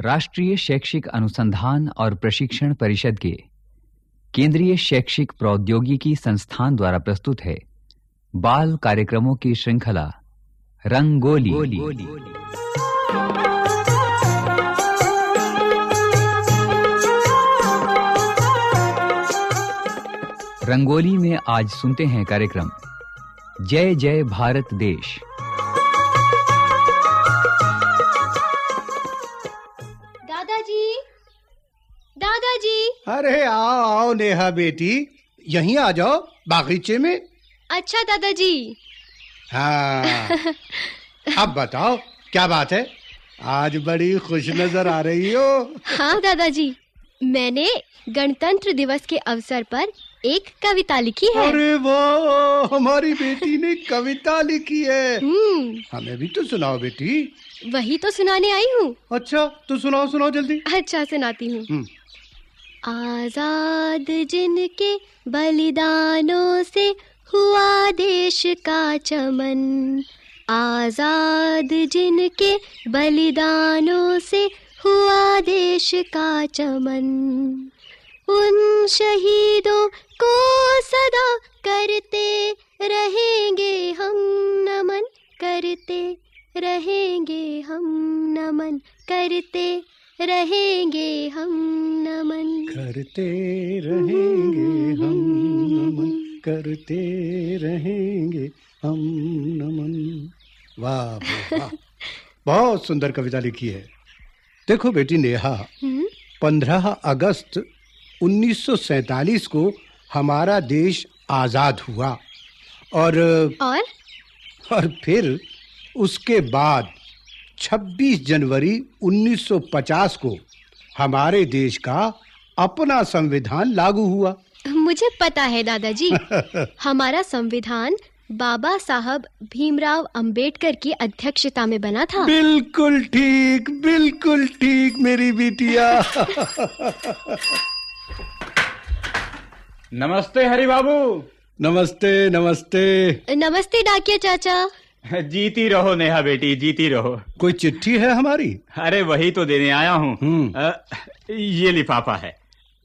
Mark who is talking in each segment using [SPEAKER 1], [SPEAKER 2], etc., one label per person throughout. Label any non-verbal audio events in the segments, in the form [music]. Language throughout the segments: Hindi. [SPEAKER 1] राष्ट्रीय शैक्षिक अनुसंधान और प्रशिक्षण परिषद के केंद्रीय शैक्षिक प्रौद्योगिकी संस्थान द्वारा प्रस्तुत है बाल कार्यक्रमों की श्रृंखला रंगोली गोली, गोली, रंगोली में आज सुनते हैं कार्यक्रम जय जय भारत देश
[SPEAKER 2] अरे आओ आओ नेहा बेटी यहीं आ जाओ बागीचे में
[SPEAKER 3] अच्छा दादाजी
[SPEAKER 2] हाँ अब बताओ क्या बात है आज बड़ी खुश नजर आ रही हो
[SPEAKER 3] हाँ दादाजी मैंने गणतंत्र दिवस के अवसर पर एक कविता लिखी है अरे वाह हमारी
[SPEAKER 2] बेटी ने कविता लिखी
[SPEAKER 3] है हम्म। हमें भी तो सुनाओ बेटी वही तो सुनाने आई हूँ अच्छा तो सुनाओ सुनाओ जल्दी अच्छा सुनाती हूँ हम्म। आजाद जिनके बलिदानों से हुआ देश का चमन आजाद जिनके बलिदानों से हुआ देश का चमन उन शहीदों को सदा करते रहेंगे हम नमन करते रहेंगे हम नमन करते रहेंगे हम नमन
[SPEAKER 2] करते रहेंगे हम नमन करते रहेंगे हम नमन वाह बहुत सुंदर कविता लिखी है देखो बेटी नेहा हम्म। पंद्रह अगस्त 1947 को हमारा देश आजाद हुआ और और और फिर उसके बाद 26 जनवरी 1950 को हमारे देश का अपना संविधान लागू हुआ
[SPEAKER 3] मुझे पता है दादाजी [laughs] हमारा संविधान बाबा साहब भीमराव अंबेडकर की अध्यक्षता में बना था
[SPEAKER 2] बिल्कुल ठीक बिल्कुल ठीक मेरी बिटिया नमस्ते हरि बाबू नमस्ते नमस्ते
[SPEAKER 3] नमस्ते डाकिया चाचा
[SPEAKER 1] [laughs] जीती रहो नेहा बेटी जीती रहो कोई चिट्ठी है हमारी अरे वही तो देने आया हूँ हम्म। ये लिफाफा है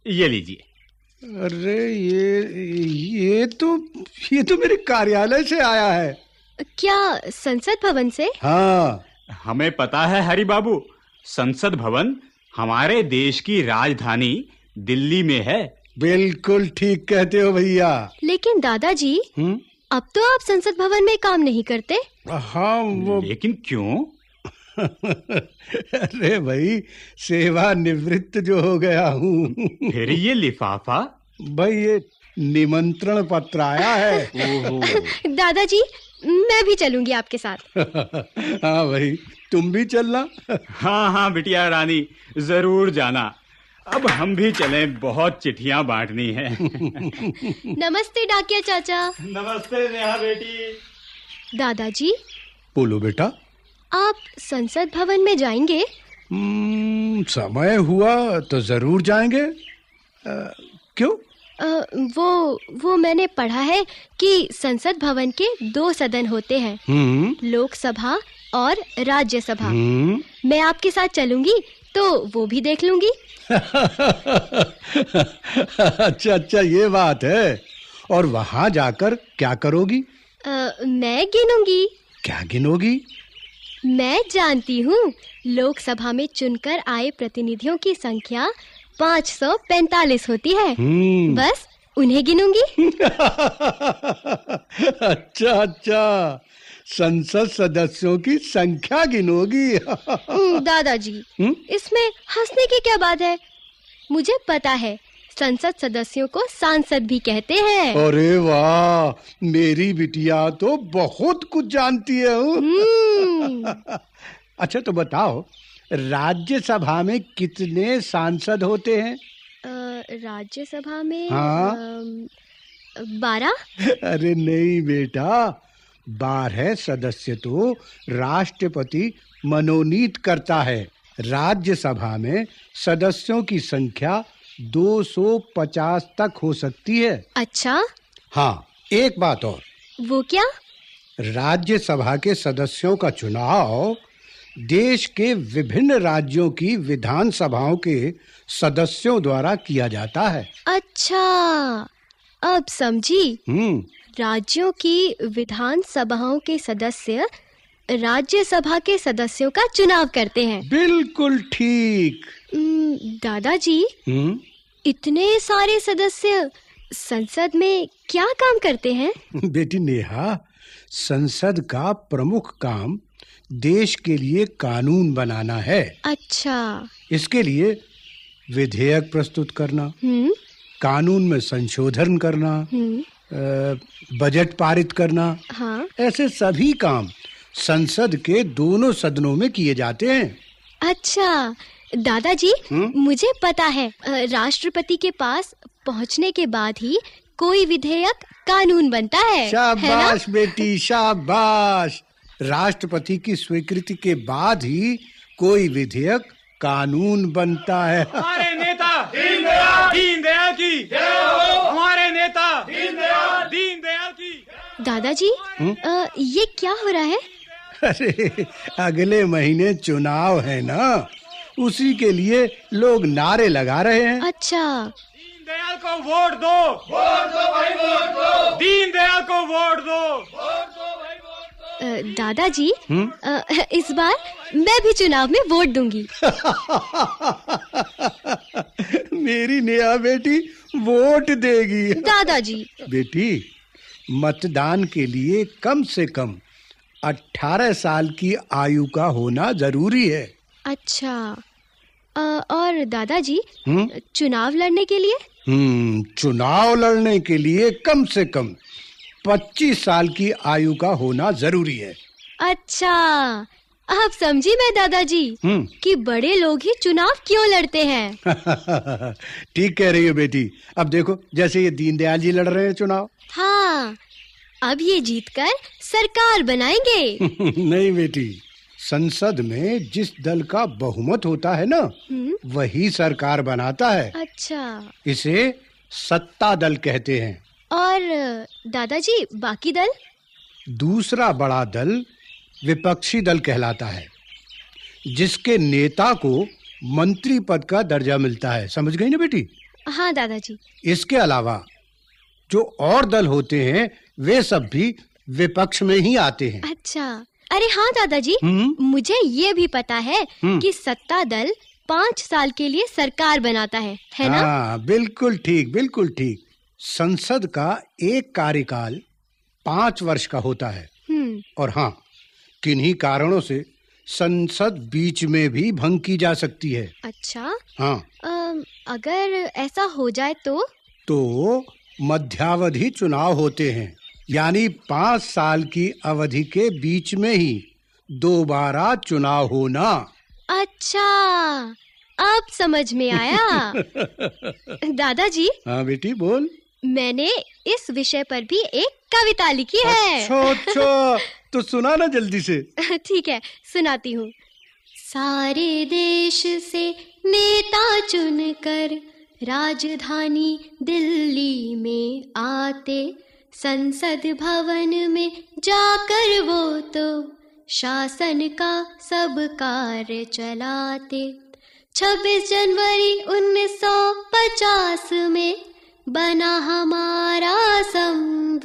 [SPEAKER 1] ये लीजिए
[SPEAKER 2] अरे ये ये तो ये तो मेरे कार्यालय से आया है
[SPEAKER 3] क्या संसद भवन से
[SPEAKER 1] हाँ हमें पता है हरी बाबू संसद
[SPEAKER 2] भवन हमारे देश की राजधानी दिल्ली में है बिल्कुल ठीक कहते हो भैया
[SPEAKER 3] लेकिन दादाजी हम्म। अब तो आप संसद भवन में काम नहीं करते
[SPEAKER 2] हाँ वो लेकिन क्यों [laughs] अरे भाई सेवा निवृत्त जो हो गया हूँ फिर ये लिफाफा भाई ये निमंत्रण पत्र आया है
[SPEAKER 3] दादाजी मैं भी चलूंगी आपके साथ
[SPEAKER 2] [laughs] हाँ भाई तुम भी चलना हाँ हाँ बिटिया रानी जरूर जाना अब हम भी चले बहुत चिट्ठिया बांटनी है [laughs]
[SPEAKER 3] नमस्ते डाकिया चाचा नमस्ते नेहा बेटी दादाजी बोलो बेटा आप संसद भवन में जाएंगे हम्म,
[SPEAKER 2] समय हुआ तो जरूर जाएंगे आ, क्यों
[SPEAKER 3] आ, वो वो मैंने पढ़ा है कि संसद भवन के दो सदन होते हैं हम्म। लोकसभा और राज्यसभा हम्म। मैं आपके साथ चलूंगी तो वो भी देख लूंगी [laughs]
[SPEAKER 2] अच्छा अच्छा ये बात है और वहाँ जाकर क्या करोगी
[SPEAKER 3] आ, मैं गिनूंगी
[SPEAKER 2] क्या गिनोगी
[SPEAKER 3] मैं जानती हूँ लोकसभा में चुनकर आए प्रतिनिधियों की संख्या 545 होती है हम्म। बस उन्हें गिनूंगी [laughs]
[SPEAKER 2] अच्छा अच्छा संसद सदस्यों की संख्या गिनोगी [laughs]
[SPEAKER 3] दादाजी इसमें हंसने की क्या बात है मुझे पता है संसद सदस्यों को सांसद भी कहते हैं
[SPEAKER 2] अरे वाह मेरी बिटिया तो बहुत कुछ जानती है हम्म। [laughs] अच्छा तो बताओ राज्यसभा में कितने सांसद होते हैं
[SPEAKER 3] राज्यसभा में हाँ? बारह
[SPEAKER 2] [laughs] अरे नहीं बेटा बारह सदस्य तो राष्ट्रपति मनोनीत करता है राज्यसभा में सदस्यों की संख्या 250 तक हो सकती
[SPEAKER 3] है अच्छा
[SPEAKER 2] हाँ एक बात और वो क्या राज्यसभा के सदस्यों का चुनाव देश के विभिन्न राज्यों की विधानसभाओं के सदस्यों द्वारा किया जाता है
[SPEAKER 3] अच्छा अब समझी हम्म राज्यों की विधानसभाओं के सदस्य राज्यसभा के सदस्यों का चुनाव करते हैं बिल्कुल ठीक दादाजी इतने सारे सदस्य संसद में क्या काम करते हैं
[SPEAKER 2] बेटी नेहा संसद का प्रमुख काम देश के लिए कानून बनाना है अच्छा इसके लिए विधेयक प्रस्तुत करना कानून में संशोधन करना बजट पारित करना हाँ? ऐसे सभी काम संसद के दोनों सदनों में किए जाते हैं
[SPEAKER 3] अच्छा दादाजी मुझे पता है राष्ट्रपति के पास पहुंचने के बाद ही कोई विधेयक कानून बनता है शाबाश
[SPEAKER 2] है बेटी शाबाश राष्ट्रपति की स्वीकृति के बाद ही कोई विधेयक कानून
[SPEAKER 3] बनता है अरे दादाजी हम्म? ये क्या हो
[SPEAKER 2] रहा है अरे अगले महीने चुनाव है ना उसी के लिए लोग नारे लगा रहे हैं अच्छा दीनदयाल को वोट दो
[SPEAKER 3] वोट
[SPEAKER 1] दो भाई वोट दो दीन को वोट
[SPEAKER 3] दो दादाजी हम्म? इस बार मैं भी चुनाव में वोट दूंगी [laughs]
[SPEAKER 2] मेरी नया बेटी वोट देगी दादाजी बेटी मतदान के लिए कम से कम 18 साल की आयु का होना जरूरी है
[SPEAKER 3] अच्छा आ, और दादाजी चुनाव लड़ने के लिए
[SPEAKER 2] हम्म चुनाव लड़ने के लिए कम से कम 25 साल की आयु का होना जरूरी है
[SPEAKER 3] अच्छा अब समझी मैं दादाजी कि बड़े लोग ही चुनाव क्यों लड़ते हैं
[SPEAKER 2] [laughs] ठीक कह रही हो बेटी अब देखो जैसे ये दीनदयाल जी लड़ रहे हैं चुनाव
[SPEAKER 3] हाँ अब ये जीतकर सरकार बनाएंगे
[SPEAKER 2] [laughs] नहीं बेटी संसद में जिस दल का बहुमत होता है ना हम्म। वही सरकार बनाता है
[SPEAKER 3] अच्छा
[SPEAKER 2] इसे सत्ता दल कहते हैं
[SPEAKER 3] और दादाजी बाकी दल
[SPEAKER 2] दूसरा बड़ा दल विपक्षी दल कहलाता है जिसके नेता को मंत्री पद का दर्जा मिलता है समझ गई ना बेटी
[SPEAKER 3] हाँ दादाजी
[SPEAKER 2] इसके अलावा जो और दल होते हैं वे सब भी विपक्ष में ही आते हैं
[SPEAKER 3] अच्छा अरे हाँ दादाजी हम्म। मुझे ये भी पता है हम्म। कि सत्ता दल पाँच साल के लिए सरकार बनाता है है ना हाँ,
[SPEAKER 2] बिल्कुल ठीक बिल्कुल ठीक संसद का एक कार्यकाल पाँच वर्ष का होता है हम्म। और हाँ किन्हीं कारणों से संसद बीच में भी भंग की जा सकती है
[SPEAKER 3] अच्छा हाँ आ, अगर ऐसा हो जाए तो
[SPEAKER 2] तो मध्यावधि चुनाव होते हैं यानी पाँच साल की अवधि के बीच में ही दोबारा चुनाव होना
[SPEAKER 3] अच्छा अब समझ में आया
[SPEAKER 2] [laughs] दादाजी हाँ बेटी बोल
[SPEAKER 3] मैंने इस विषय पर भी एक कविता लिखी है अच्छा
[SPEAKER 2] अच्छा तो सुना ना जल्दी से
[SPEAKER 3] [laughs] ठीक है सुनाती हूँ सारे देश से नेता चुनकर राजधानी दिल्ली में आते संसद भवन में जाकर वो तो शासन का सब कार्य चलाते 26 जनवरी 1950 में बना हमारा संविधान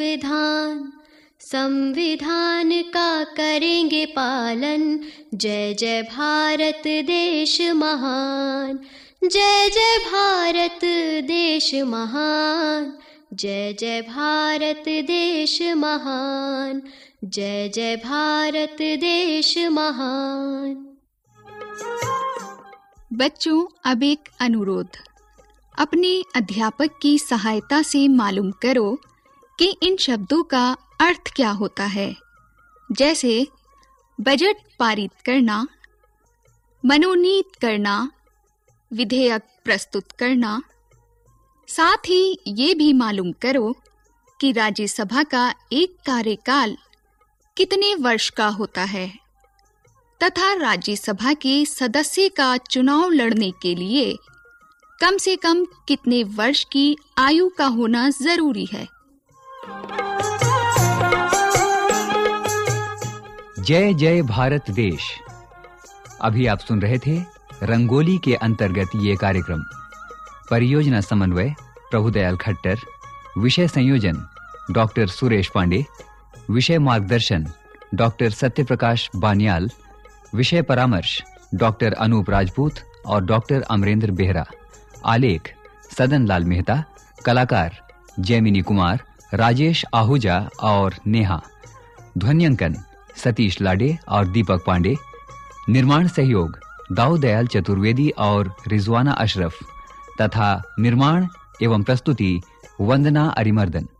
[SPEAKER 3] संविधान का करेंगे पालन जय जय भारत देश महान जय जय भारत देश महान जय जय भारत देश महान जय जय भारत देश महान बच्चों अब एक अनुरोध अपने अध्यापक की सहायता से मालूम करो कि इन शब्दों का अर्थ क्या होता है जैसे बजट पारित करना मनोनीत करना विधेयक प्रस्तुत करना साथ ही ये भी मालूम करो कि राज्यसभा का एक कार्यकाल कितने वर्ष का होता है तथा राज्यसभा के सदस्य का चुनाव लड़ने के लिए कम से कम कितने वर्ष की आयु का होना जरूरी है
[SPEAKER 1] जय जय भारत देश अभी आप सुन रहे थे रंगोली के अंतर्गत ये कार्यक्रम परियोजना समन्वय प्रभुदयाल खट्टर विषय संयोजन डॉक्टर सुरेश पांडे विषय मार्गदर्शन डॉक्टर सत्यप्रकाश बानियाल विषय परामर्श डॉक्टर अनूप राजपूत और डॉक्टर अमरेंद्र बेहरा आलेख सदन लाल मेहता कलाकार जैमिनी कुमार राजेश आहूजा और नेहा ध्वनियांकन सतीश लाडे और दीपक पांडे निर्माण सहयोग दाऊ दयाल चतुर्वेदी और रिजवाना अशरफ तथा निर्माण एवं प्रस्तुति वंदना अरिमर्दन